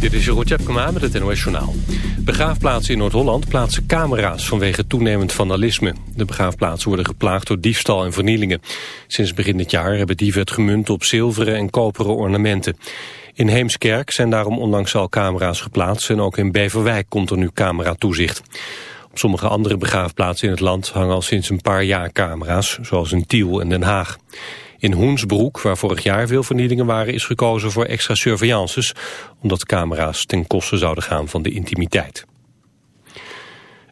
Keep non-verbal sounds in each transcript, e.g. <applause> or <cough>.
Dit is Jeroen Tjepkema met het NOS Journaal. Begraafplaatsen in Noord-Holland plaatsen camera's vanwege toenemend vandalisme. De begraafplaatsen worden geplaagd door diefstal en vernielingen. Sinds begin dit jaar hebben dieven het gemunt op zilveren en koperen ornamenten. In Heemskerk zijn daarom onlangs al camera's geplaatst... en ook in Beverwijk komt er nu camera-toezicht. Op sommige andere begraafplaatsen in het land hangen al sinds een paar jaar camera's... zoals in Tiel en Den Haag. In Hoensbroek, waar vorig jaar veel vernielingen waren, is gekozen voor extra surveillances, omdat camera's ten koste zouden gaan van de intimiteit.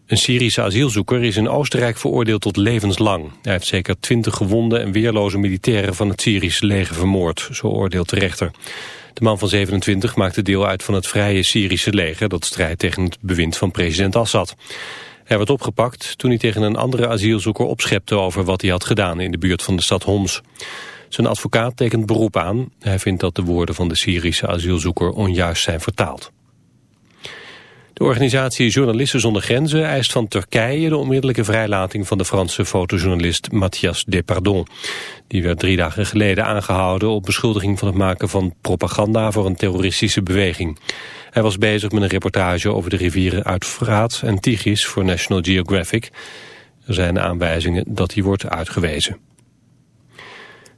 Een Syrische asielzoeker is in Oostenrijk veroordeeld tot levenslang. Hij heeft zeker twintig gewonde en weerloze militairen van het Syrische leger vermoord, zo oordeelt de rechter. De man van 27 maakte deel uit van het vrije Syrische leger dat strijdt tegen het bewind van president Assad. Hij werd opgepakt toen hij tegen een andere asielzoeker opschepte over wat hij had gedaan in de buurt van de stad Homs. Zijn advocaat tekent beroep aan. Hij vindt dat de woorden van de Syrische asielzoeker onjuist zijn vertaald. De organisatie Journalisten zonder Grenzen eist van Turkije de onmiddellijke vrijlating van de Franse fotojournalist Mathias Depardon. Die werd drie dagen geleden aangehouden op beschuldiging van het maken van propaganda voor een terroristische beweging. Hij was bezig met een reportage over de rivieren Uitfraat en Tigris voor National Geographic. Er zijn aanwijzingen dat hij wordt uitgewezen.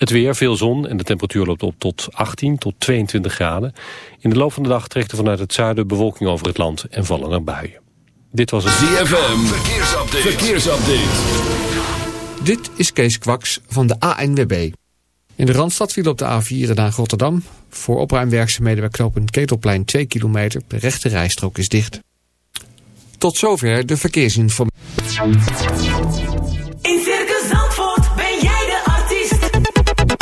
Het weer, veel zon en de temperatuur loopt op tot 18 tot 22 graden. In de loop van de dag trekt er vanuit het zuiden bewolking over het land en vallen er buien. Dit was het ZFM, verkeersupdate. verkeersupdate. Dit is Kees Kwaks van de ANWB. In de Randstad viel op de A4 naar Rotterdam. Voor opruimwerkzaamheden bij knooppunt Ketelplein 2 kilometer. De rechte rijstrook is dicht. Tot zover de verkeersinformatie.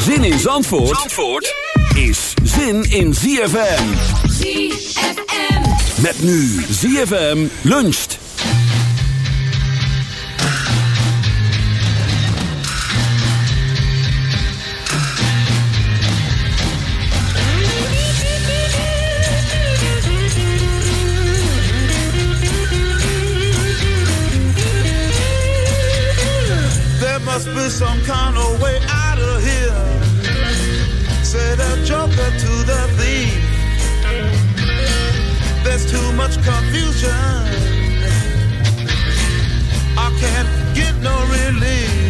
Zin in Zandvoort, Zandvoort is zin in ZFM. ZFM. Met nu ZFM luncht. There must be some kind of way too much confusion. I can't get no relief.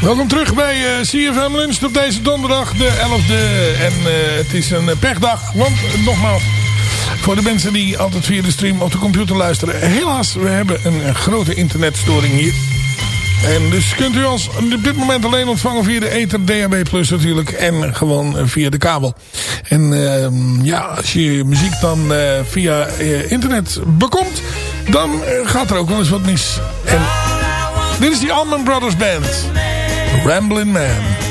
Welkom terug bij eh, CFM Lunch op deze donderdag, de 11e. En eh, het is een pechdag, want eh, nogmaals, voor de mensen die altijd via de stream op de computer luisteren. Helaas, we hebben een, grote internetstoring hier. En dus kunt u ons op dit moment alleen ontvangen via de Ether DAB Plus natuurlijk. En gewoon eh, via de kabel. En ehm, ja, als je muziek dan eh, via eh, internet bekomt, dan eh, gaat er ook wel eens wat mis. Dit is die Allman Brothers Band. Ramblin' Man.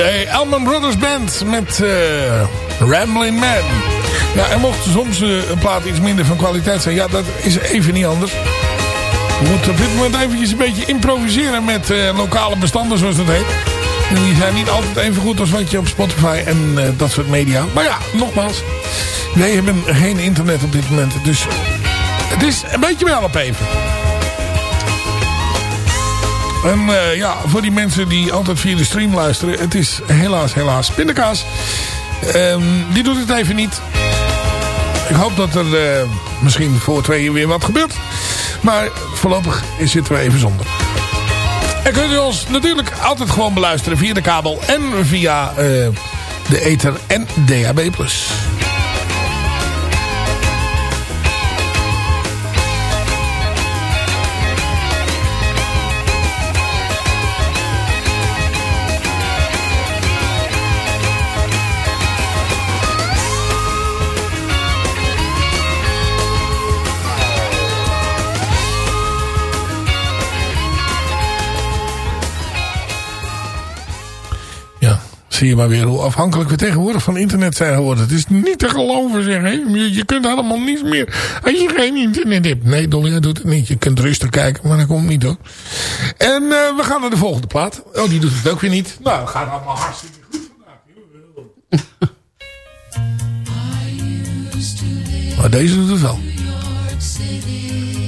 De Elman Brothers Band met eh Ramblin' Man. Ja, en mocht soms eh, een plaat iets minder van kwaliteit zijn, ja, dat is even niet anders. Je moet op dit moment eventjes een beetje improviseren met eh, lokale bestanden, zoals dat heet. En die zijn niet altijd even goed als wat je op Spotify en dat soort media. Maar ja, nogmaals, wij hebben geen internet op dit moment, dus het is een beetje wel op even. En eh, ja, voor die mensen die altijd via de stream luisteren. Het is helaas, helaas pindakaas. Ehm, die doet het even niet. Ik hoop dat er eh, misschien voor tweeën weer wat gebeurt. Maar voorlopig zitten we even zonder. En kunt u ons natuurlijk altijd gewoon beluisteren via de kabel en via eh, de ether en DHB+. Zie je maar weer hoe afhankelijk we tegenwoordig van internet zijn geworden. Het is niet te geloven zeg. Hè? Je, kunt helemaal niets meer als je geen internet hebt. Nee Dolly, hij doet het niet. Je kunt rustig kijken, maar dat komt niet hoor. En eh, we gaan naar de volgende plaat. Oh, die doet het ook weer niet. Nou, het gaat allemaal hartstikke goed vandaag. <laughs> Maar deze doet het wel.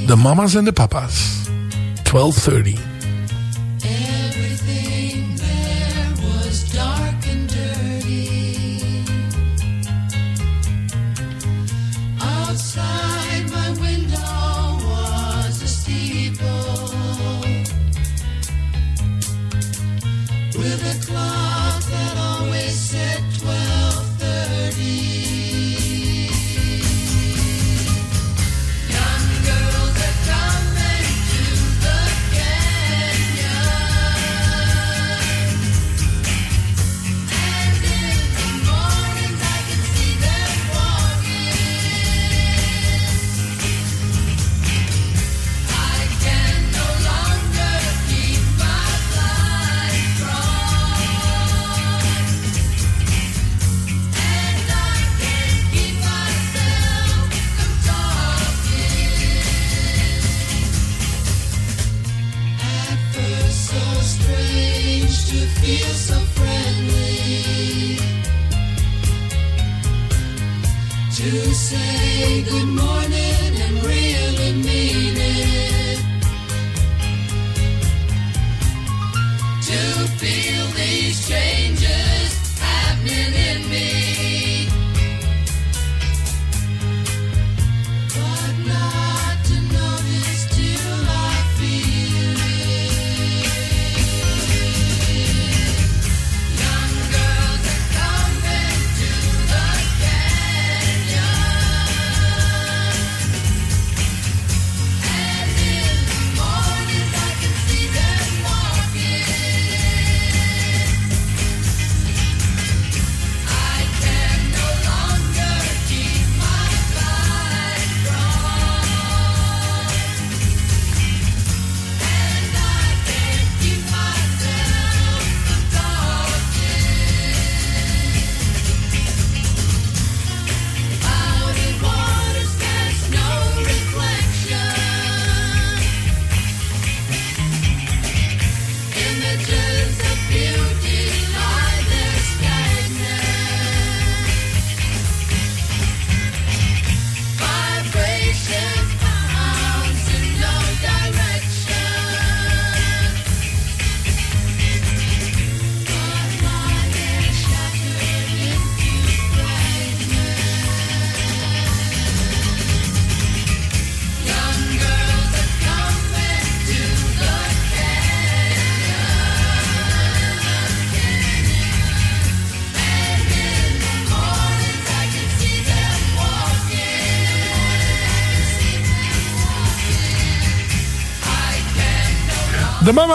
De mama's en de papa's. 1230.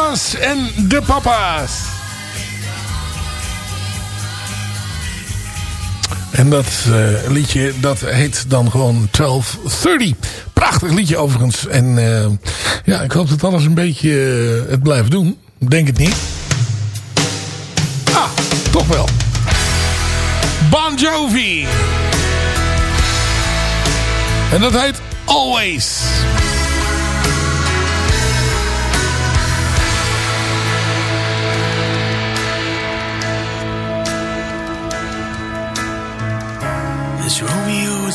En de papa's. En dat eh, liedje, dat heet dan gewoon 1230. Prachtig liedje overigens. En eh, ja, ik hoop dat alles een beetje eh, het blijft doen. Denk het niet. Ah, toch wel. Bon Jovi. En dat heet Always.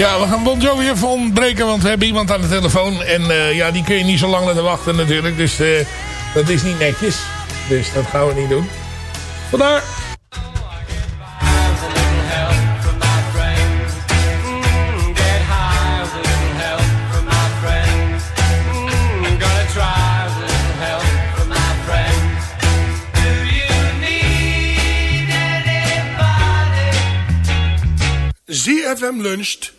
Ja, we gaan Bon Jovi even ontbreken, want we hebben iemand aan de telefoon. En eh, ja, die kun je niet zo lang laten wachten natuurlijk. Dus eh, dat is niet netjes. Dus dat gaan we niet doen. Vandaar. ZFM Luncht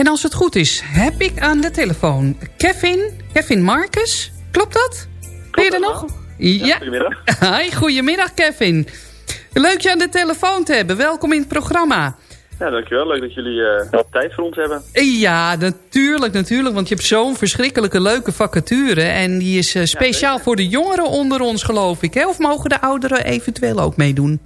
En als het goed is, heb ik aan de telefoon Kevin, Kevin Marcus. Klopt dat? Ben je er nog? Ja. goedemiddag. <laughs> Hi, goedemiddag Kevin. Leuk je aan de telefoon te hebben. Welkom in het programma. Ja, dankjewel. Leuk dat jullie eh, wat tijd voor ons hebben. Ja, natuurlijk, natuurlijk. Want je hebt zo'n verschrikkelijke leuke vacature. En die is eh, speciaal voor de jongeren onder ons, geloof ik. Hè? Of mogen de ouderen eventueel ook meedoen?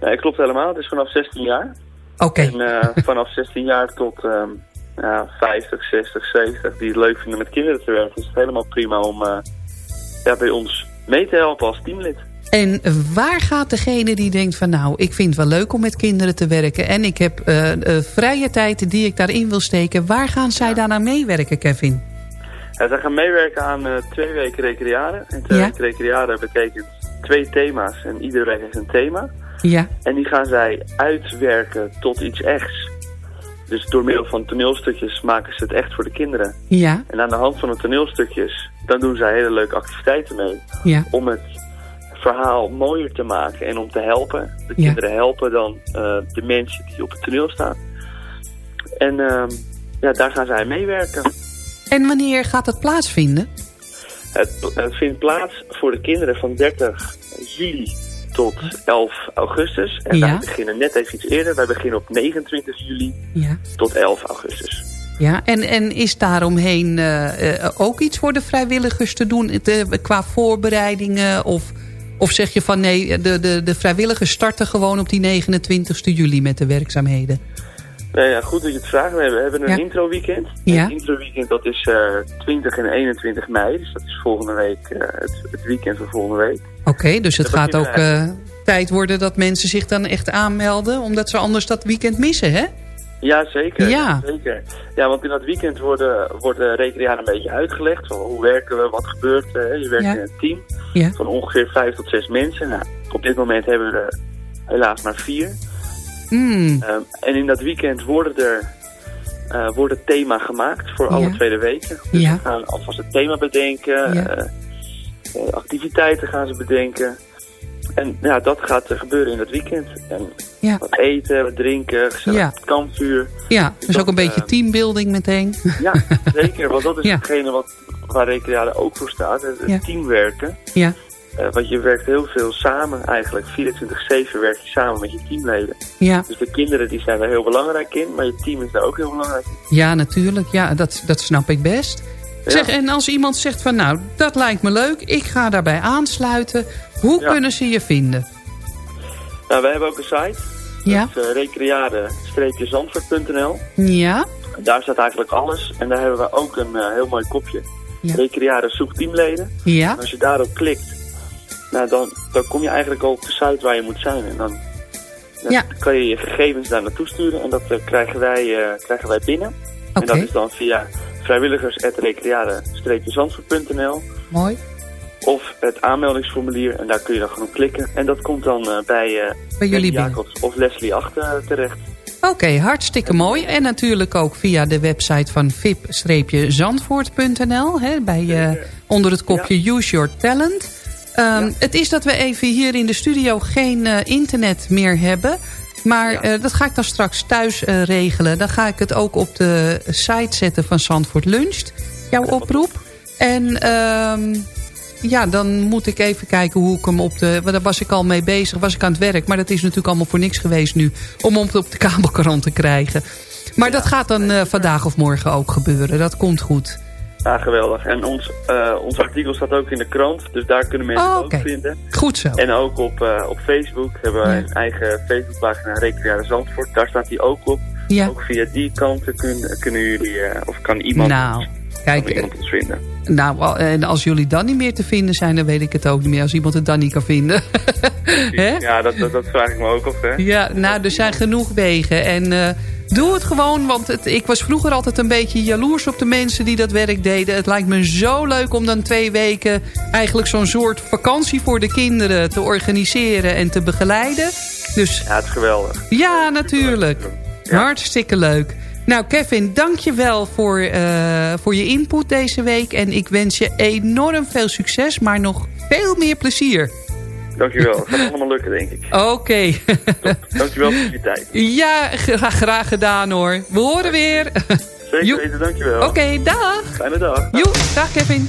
Nee, klopt helemaal. Het is vanaf 16 jaar. Oké. En eh, <laughs> vanaf 16 jaar tot ehm, ja, 50, 60, 70 die het leuk vinden met kinderen te werken. is het helemaal prima om eh, ja, bij ons mee te helpen als teamlid. En waar gaat degene die denkt van nou, ik vind het wel leuk om met kinderen te werken... en ik heb eh, vrije tijd die ik daarin wil steken... waar gaan zij daarna meewerken, Kevin? Ja, zij gaan meewerken aan twee weken recrearen. En twee Ja. weken recrearen betekent twee thema's en iedere week heeft een thema. Ja, En die gaan zij uitwerken tot iets echts. Dus door middel van toneelstukjes maken ze het echt voor de kinderen. ja, En aan de hand van de toneelstukjes, dan doen zij hele leuke activiteiten mee. ja. Om het verhaal mooier te maken en om te helpen. De Ja. kinderen helpen dan eh, de mensen die op het toneel staan. En ehm, ja, daar gaan zij meewerken. En wanneer gaat het plaatsvinden? Het, het vindt plaats voor de kinderen van 30 juli tot 11 augustus. En Ja. wij beginnen net even iets eerder. Wij beginnen op 29 juli Ja. tot 11 augustus. Ja, en, en is daaromheen eh, eh, ook iets voor de vrijwilligers te doen qua voorbereidingen? Of, of zeg je van nee, de, de, de vrijwilligers starten gewoon op die 29 juli met de werkzaamheden? Nee, ja, goed dat je het vraagt. We hebben, we hebben een Ja. intro weekend. Ja. Het intro weekend dat is eh 20 en 21 mei. Dus dat is volgende week, eh, het, het weekend van volgende week. Oké, dus het Dat gaat ook eh, tijd worden dat mensen zich dan echt aanmelden... omdat ze anders dat weekend missen, hè? Ja, zeker. Ja. zeker. Ja, want in dat weekend worden, wordt de recrearen een beetje uitgelegd. Van hoe werken we, wat gebeurt er. Je werkt Ja. in een team van ongeveer vijf tot zes mensen. Nou, op dit moment hebben we er helaas maar vier. Mm, Ehm, en in dat weekend worden er eh wordt het thema gemaakt voor alle Ja. tweede weken. Dus Ja. we gaan alvast het thema bedenken. Ja. eh, eh, activiteiten gaan ze bedenken. En ja, dat gaat er gebeuren in dat weekend. En Ja. wat eten, wat drinken, gezellig Ja. kampvuur. ja, dus ook een dat, beetje teambuilding meteen. Ja, <laughs> zeker. Want dat is hetgene wat, waar Recreade ook voor staat. Het, teamwerken. Ja, Eh, want je werkt heel veel samen eigenlijk. 24-7 werk je samen met je teamleden. ja. Dus de kinderen die zijn daar heel belangrijk in. Maar je team is daar ook heel belangrijk in. Ja, natuurlijk. Ja, dat, dat snap ik best. Ja. Zeg, en als iemand zegt van nou, dat lijkt me leuk. Ik ga daarbij aansluiten. Hoe Ja. kunnen ze je vinden? Nou, wij hebben ook een site. Ja. Uh, recreade-zandvoort.nl. Ja. Daar staat eigenlijk alles. En daar hebben we ook een eh, heel mooi kopje. Ja. Recreade zoekt teamleden. Ja. En als je daarop klikt, nou, dan, dan kom je eigenlijk al op de site waar je moet zijn. En dan, dan Ja. kan je je gegevens daar naartoe sturen. En dat eh, krijgen, wij, eh, krijgen wij binnen. En dat is dan via vrijwilligers.recreade-zandvoort.nl Mooi. of het aanmeldingsformulier. En daar kun je dan gewoon klikken. En dat komt dan eh, bij, Bij jullie Jacobs of Leslie Achter terecht. Oké, hartstikke mooi. En natuurlijk ook via de website van vip-zandvoort.nl. hè, Bij, onder het kopje Use Your Talent. Ehm, Het is dat we even hier in de studio geen eh, internet meer hebben. Maar eh, dat ga ik dan straks thuis eh, regelen. Dan ga ik het ook op de site zetten van Zandvoort Luncht. Jouw oproep. En ehm, ja, dan moet ik even kijken hoe ik hem op de... want Daar was ik al mee bezig, was ik aan het werk. Maar dat is natuurlijk allemaal voor niks geweest nu. Om hem op de kabelkrant te krijgen. Maar dat gaat dan vandaag of morgen ook gebeuren. Dat komt goed. Ja, geweldig. En ons, eh, ons artikel staat ook in de krant. Dus daar kunnen mensen Oh, het ook vinden. Goed zo. En ook op, eh, op Facebook hebben we Ja. een eigen Facebookpagina Recreade Zandvoort. Daar staat die ook op. Ja. Ook via die kant kun, kunnen jullie, eh, of kan iemand, Nou, kijk, kan iemand ons vinden. Nou, en als jullie dan niet meer te vinden zijn, dan weet ik het ook niet meer. Als iemand het dan niet kan vinden. <laughs> Hè? Ja, dat, dat, dat vraag ik me ook af. Hè? Ja, nou, er zijn genoeg wegen. En doe het gewoon, want het, ik was vroeger altijd een beetje jaloers op de mensen die dat werk deden. Het lijkt me zo leuk om dan twee weken eigenlijk zo'n soort vakantie voor de kinderen te organiseren en te begeleiden. Dus Ja, het is geweldig. ja, natuurlijk. Hartstikke leuk. Nou, Kevin, dank je wel voor, eh, voor je input deze week. En ik wens je enorm veel succes, maar nog veel meer plezier. Dankjewel. Het gaat allemaal lukken, denk ik. Oké. <laughs> Dankjewel voor je tijd. ja, gra- graag gedaan hoor. We horen weer. Zeker <laughs> weten, dankjewel. Oké, dag. Fijne dag. Joe, dag Kevin.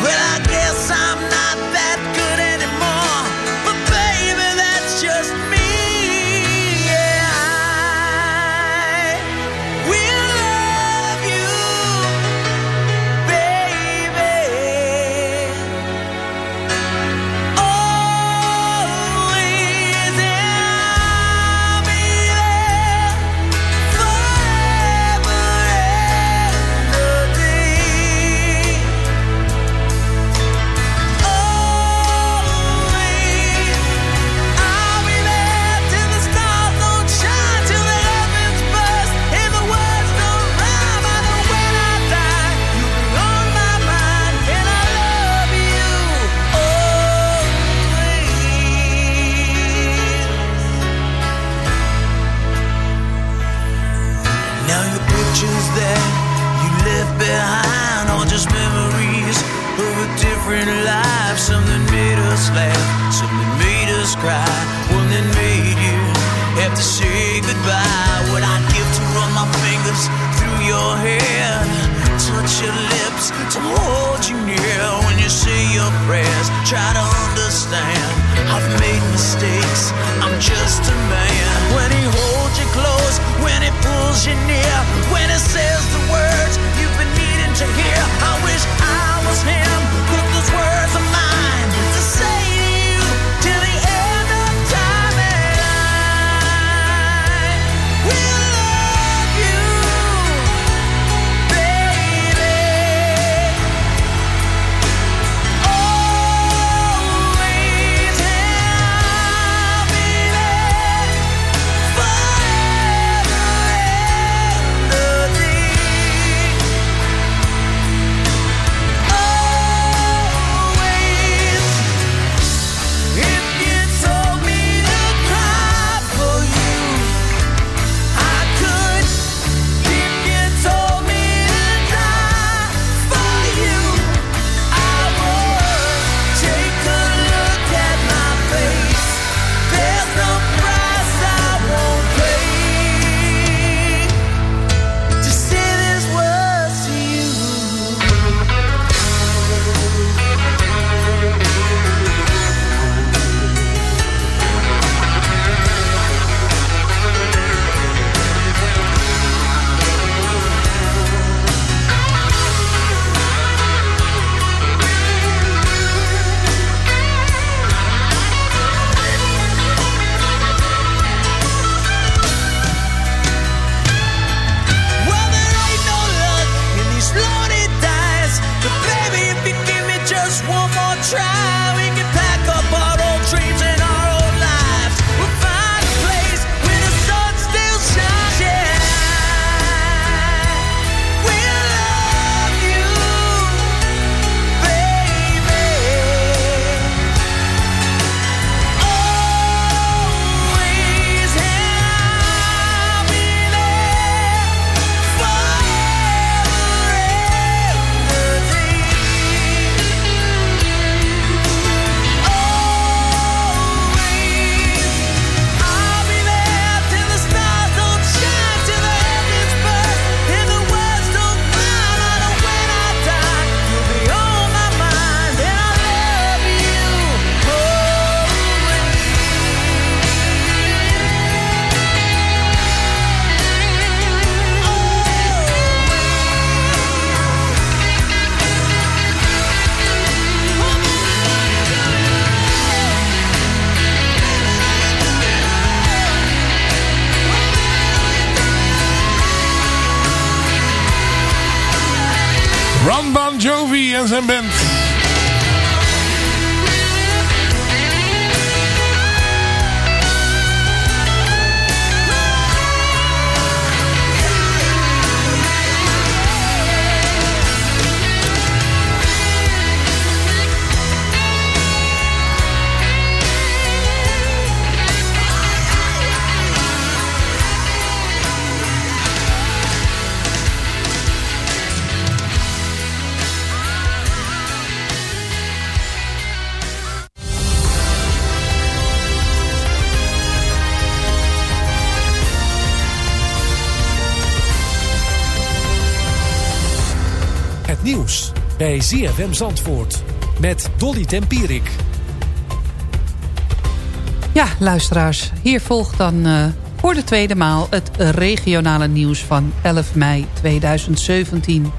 Well, I guess I'm not that good en band. Bij ZFM Zandvoort met Dolly Tempierik. Ja, luisteraars, hier volgt dan eh, voor de tweede maal het regionale nieuws van 11 mei 2017.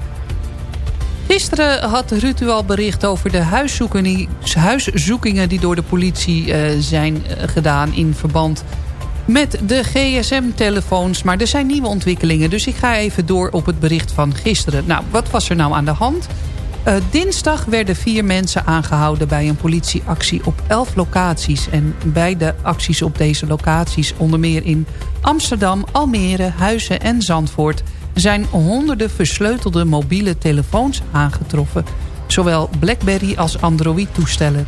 Gisteren had Ruud u al bericht over de huiszoekingen, die door de politie eh, zijn eh, gedaan in verband met de gsm-telefoons. Maar er zijn nieuwe ontwikkelingen, dus ik ga even door op het bericht van gisteren. Nou, wat was er nou aan de hand? Uh, dinsdag werden vier mensen aangehouden bij een politieactie op elf locaties. En bij de acties op deze locaties, onder meer in Amsterdam, Almere, Huizen en Zandvoort... zijn honderden versleutelde mobiele telefoons aangetroffen. Zowel Blackberry als Android-toestellen.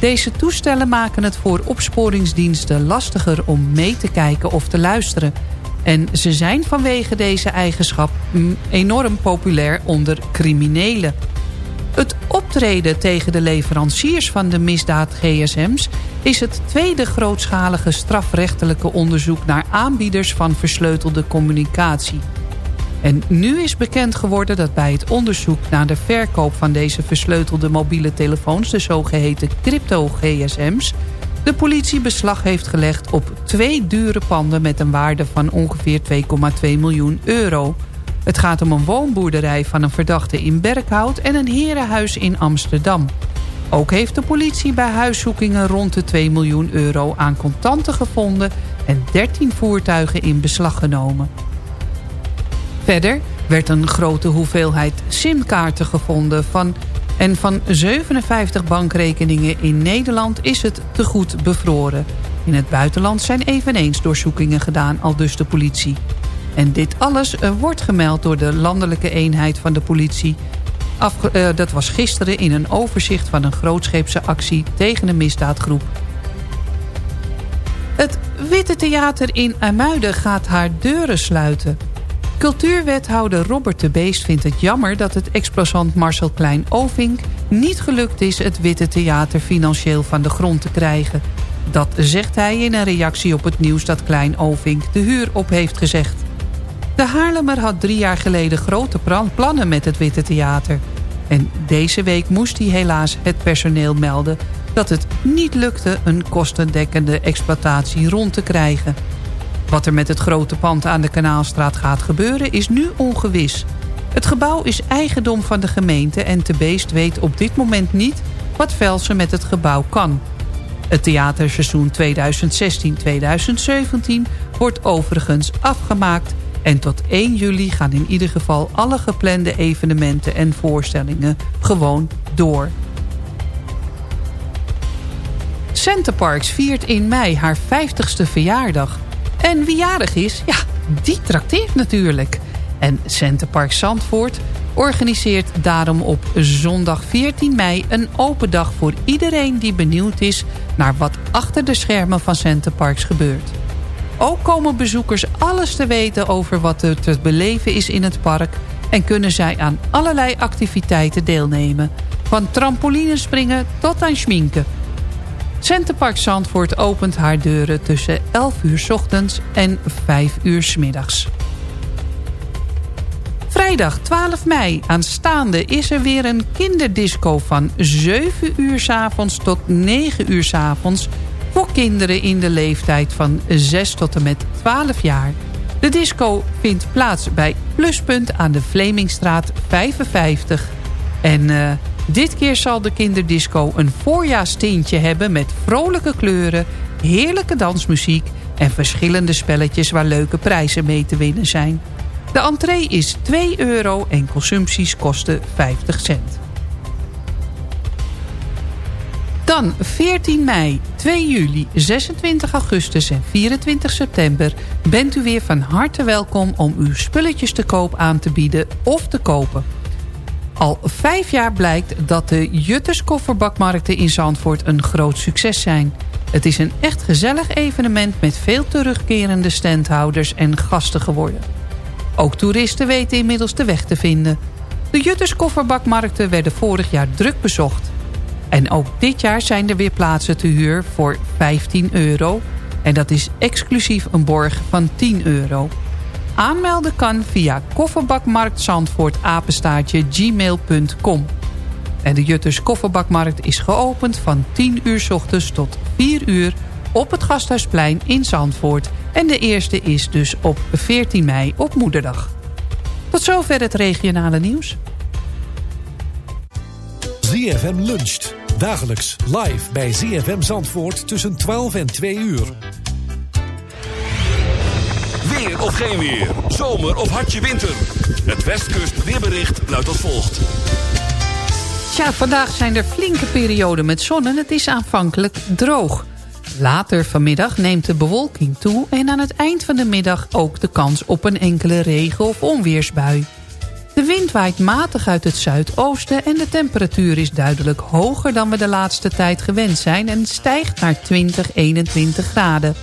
Deze toestellen maken het voor opsporingsdiensten lastiger om mee te kijken of te luisteren. En ze zijn vanwege deze eigenschap mm, enorm populair onder criminelen. Optreden tegen de leveranciers van de misdaad GSM's... is het tweede grootschalige strafrechtelijke onderzoek... naar aanbieders van versleutelde communicatie. En nu is bekend geworden dat bij het onderzoek naar de verkoop van deze versleutelde mobiele telefoons... de zogeheten crypto-GSM's... de politie beslag heeft gelegd op twee dure panden... met een waarde van ongeveer 2,2 miljoen euro... Het gaat om een woonboerderij van een verdachte in Berkhout... en een herenhuis in Amsterdam. Ook heeft de politie bij huiszoekingen rond de 2 miljoen euro aan contanten gevonden... en 13 voertuigen in beslag genomen. Verder werd een grote hoeveelheid simkaarten gevonden... Van, en van 57 bankrekeningen in Nederland is het te goed bevroren. In het buitenland zijn eveneens doorzoekingen gedaan, al dus de politie. En dit alles uh, wordt gemeld door de landelijke eenheid van de politie. Uh, dat was gisteren in een overzicht van een grootscheepse actie tegen een misdaadgroep. Het Witte Theater in Amuiden gaat haar deuren sluiten. Cultuurwethouder Robert de Beest vindt het jammer dat het explosant Marcel Klein-Ovink... niet gelukt is het Witte Theater financieel van de grond te krijgen. Dat zegt hij in een reactie op het nieuws dat Klein-Ovink de huur op heeft gezegd. De Haarlemmer had drie jaar geleden grote plannen met het Witte Theater. En deze week moest hij helaas het personeel melden... dat het niet lukte een kostendekkende exploitatie rond te krijgen. Wat er met het grote pand aan de Kanaalstraat gaat gebeuren is nu ongewis. Het gebouw is eigendom van de gemeente... en Te Beest weet op dit moment niet wat Velsen met het gebouw kan... Het theaterseizoen 2016-2017 wordt overigens afgemaakt... en tot 1 juli gaan in ieder geval alle geplande evenementen en voorstellingen gewoon door. Centerparks viert in mei haar 50ste verjaardag. En wie jarig is, ja, die trakteert natuurlijk. En Centerpark Zandvoort organiseert daarom op zondag 14 mei een open dag voor iedereen die benieuwd is naar wat achter de schermen van Centerparks gebeurt. Ook komen bezoekers alles te weten over wat er te beleven is in het park en kunnen zij aan allerlei activiteiten deelnemen. Van trampolinespringen tot aan schminken. Centerpark Zandvoort opent haar deuren tussen 11 uur s ochtends en 5 uur s middags. Vrijdag 12 mei aanstaande is er weer een kinderdisco van 7 uur s avonds tot 9 uur s avonds voor kinderen in de leeftijd van 6 tot en met 12 jaar. De disco vindt plaats bij Pluspunt aan de Vlemingstraat 55. En uh, dit keer zal de kinderdisco een voorjaarstintje hebben met vrolijke kleuren, heerlijke dansmuziek en verschillende spelletjes waar leuke prijzen mee te winnen zijn. De entree is 2 euro en consumpties kosten 50 cent. Dan 14 mei, 2 juli, 26 augustus en 24 september... bent u weer van harte welkom om uw spulletjes te koop aan te bieden of te kopen. Al vijf jaar blijkt dat de Jutters kofferbakmarkten in Zandvoort een groot succes zijn. Het is een echt gezellig evenement met veel terugkerende standhouders en gasten geworden. Ook toeristen weten inmiddels de weg te vinden. De Jutters kofferbakmarkten werden vorig jaar druk bezocht. En ook dit jaar zijn er weer plaatsen te huur voor 15 euro. En dat is exclusief een borg van 10 euro. Aanmelden kan via kofferbakmarktzandvoortapenstaartje gmail.com. En de Jutters Kofferbakmarkt is geopend van 10 uur ochtends tot 4 uur op het Gasthuisplein in Zandvoort. En de eerste is dus op 14 mei op Moederdag. Tot zover het regionale nieuws. ZFM luncht. Dagelijks live bij ZFM Zandvoort tussen 12 en 2 uur. Weer of geen weer. Zomer of hartje winter. Het Westkust weerbericht luidt als volgt. Tja, vandaag zijn er flinke perioden met zon en het is aanvankelijk droog. Later vanmiddag neemt de bewolking toe en aan het eind van de middag ook de kans op een enkele regen- of onweersbui. De wind waait matig uit het zuidoosten en de temperatuur is duidelijk hoger dan we de laatste tijd gewend zijn en stijgt naar 20, 21 graden.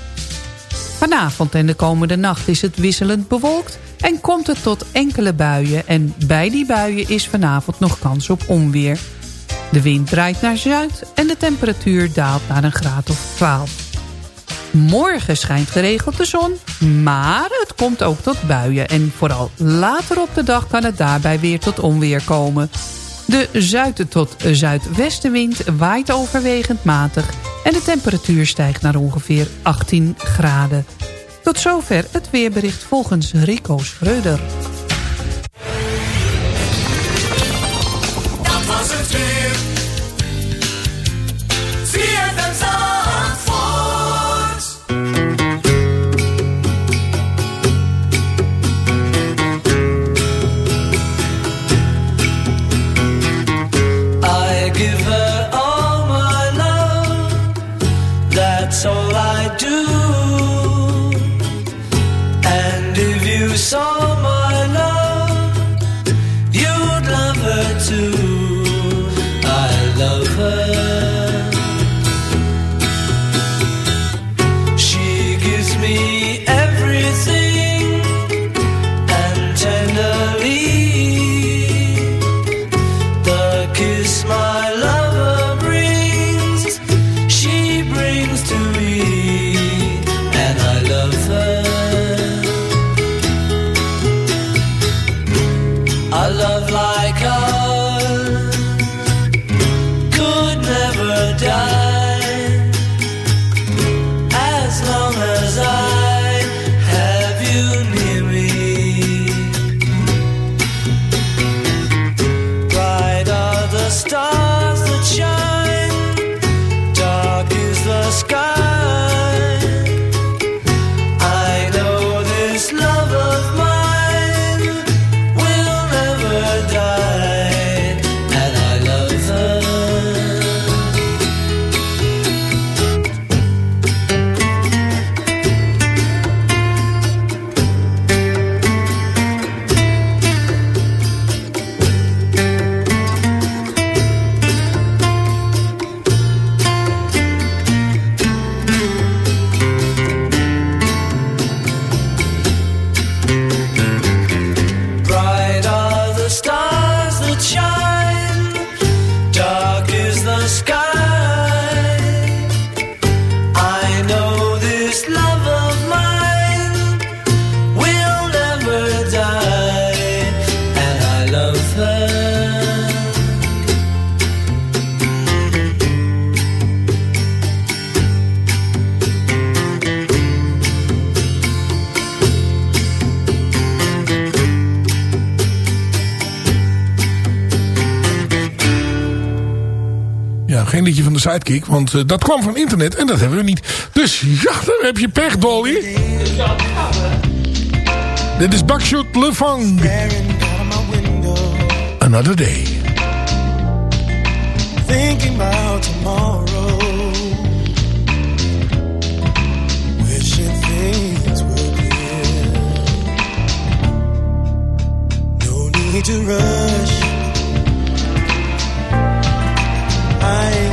Vanavond en de komende nacht is het wisselend bewolkt en komt het tot enkele buien. En bij die buien is vanavond nog kans op onweer. De wind draait naar zuid en de temperatuur daalt naar een graad of 12. Morgen schijnt geregeld de zon, maar het komt ook tot buien. En vooral later op de dag kan het daarbij weer tot onweer komen. De zuid- tot zuidwestenwind waait overwegend matig... en de temperatuur stijgt naar ongeveer 18 graden. Tot zover het weerbericht volgens Rico Schreuder. Geen liedje van de Sidekick, want eh, dat kwam van internet en dat hebben we niet. Dus ja, dan heb je pech, Dolly. Dit is Buckshot Le Fang. Another day. thinking about tomorrow. Wishing things were clear. No need to rush. I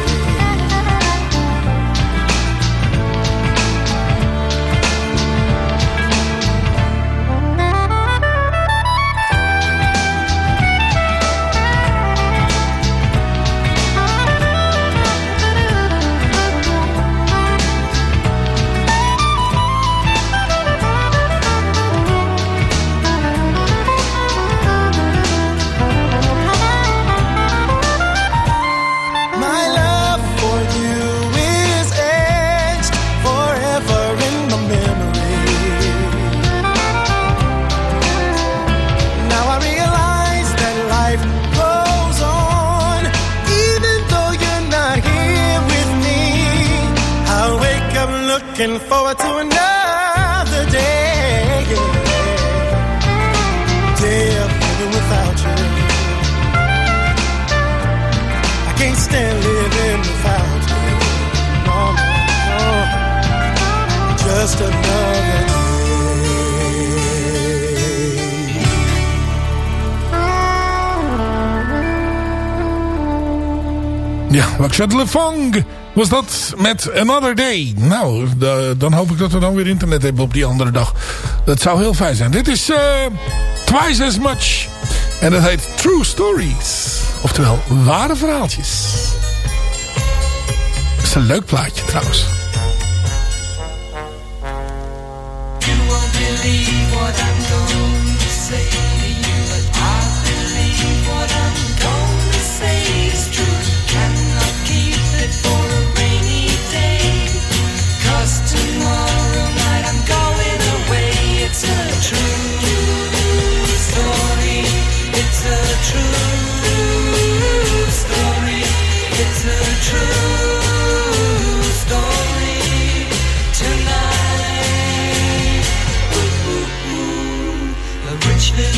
Just another Ja, Waxat Lefang was dat met Another Day. Nou, da- dan hoop ik dat we dan weer internet hebben op die andere dag. Dat zou heel fijn zijn. Dit is eh, Twice As Much. En dat heet True Stories. Oftewel, ware verhaaltjes. Dat is een leuk plaatje trouwens. Believe what I'm going to say to you, but I believe what I'm going to say is true. Keep it for a rainy day, 'cause tomorrow night I'm going away. It's a true story. It's a true story. It's a true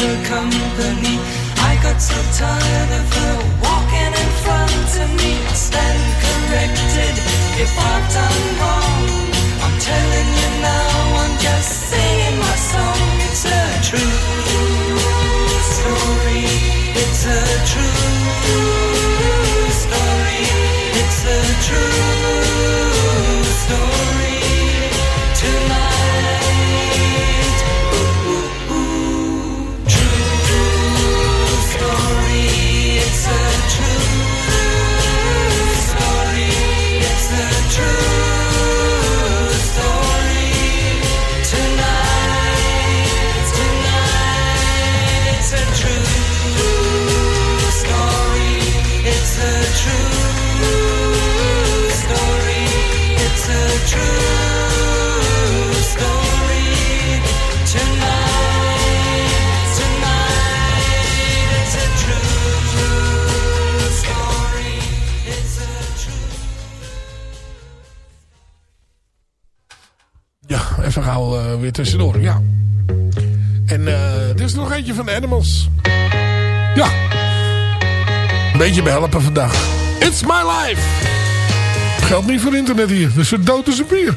her company. I got so tired of her walking in front of me. I stand corrected if I've done weer tussendoor, ja. En uh, er is nog eentje van de Animals. Ja. Een beetje behelpen vandaag. It's my life. Geldt niet voor internet hier, dus we dood is een bier.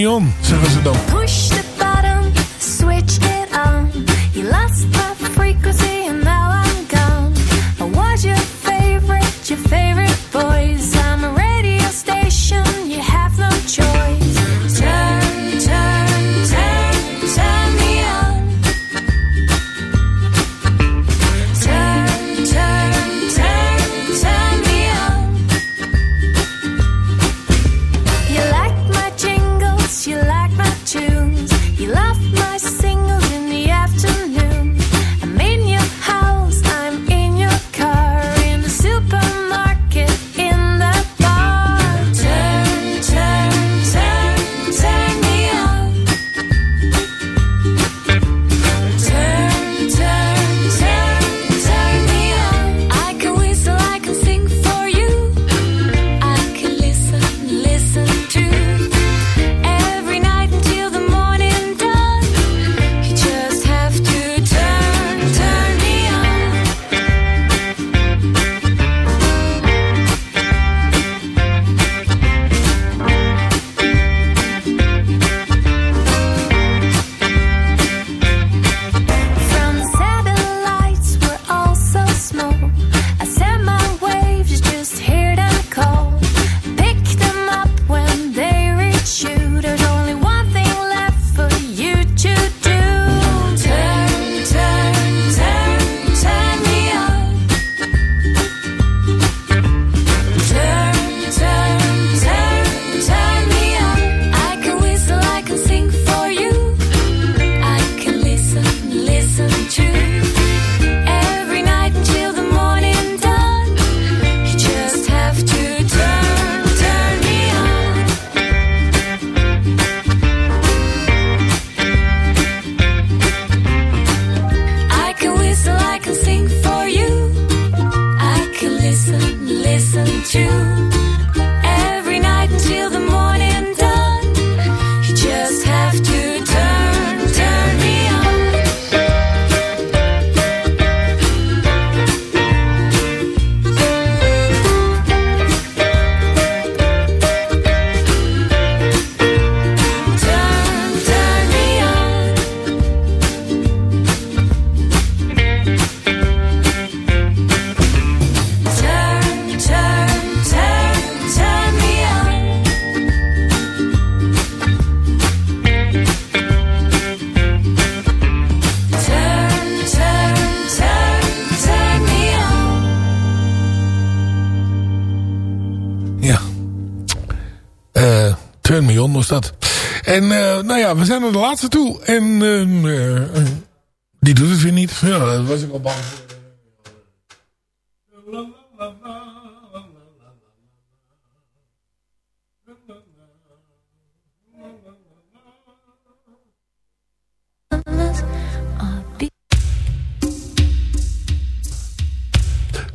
Yum Yum. Cervecidão. Puxa.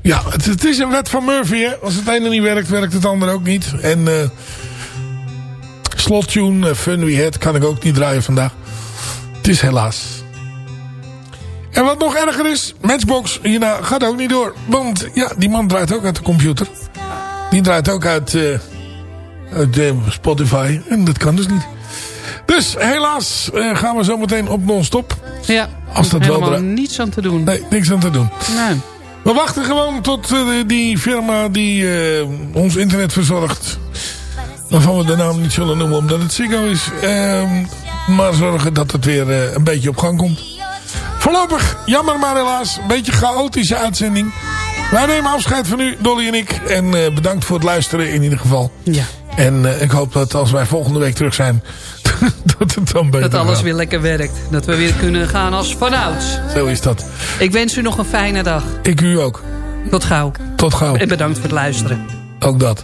Ja, het, het is een wet van Murphy. Hè? Als het ene niet werkt, werkt het andere ook niet. En eh slottune, uh, Fun We Had, kan ik ook niet draaien vandaag. Het is helaas. En wat nog erger is, Matchbox hierna gaat ook niet door. Want ja, die man draait ook uit de computer. Die draait ook uit, eh, uit eh, Spotify. En dat kan dus niet. Dus helaas eh, gaan we zo meteen op non-stop. Ja, Als dat wel helemaal niets aan te doen. Nee, niks aan te doen. Nee. We wachten gewoon tot eh, die firma die eh, ons internet verzorgt. Waarvan we de naam niet zullen noemen omdat het Ziggo is. ehm, maar zorgen dat het weer eh, een beetje op gang komt. Voorlopig, jammer maar helaas. Een beetje chaotische uitzending. Wij nemen afscheid van u, Dolly en ik. En bedankt voor het luisteren in ieder geval. Ja. En ik hoop dat als wij volgende week terug zijn... <laughs> dat het dan beter Dat alles gaat. weer lekker werkt. Dat we weer kunnen gaan als vanouds. Zo is dat. Ik wens u nog een fijne dag. Ik u ook. Tot gauw. Tot gauw. En bedankt voor het luisteren. Ook dat.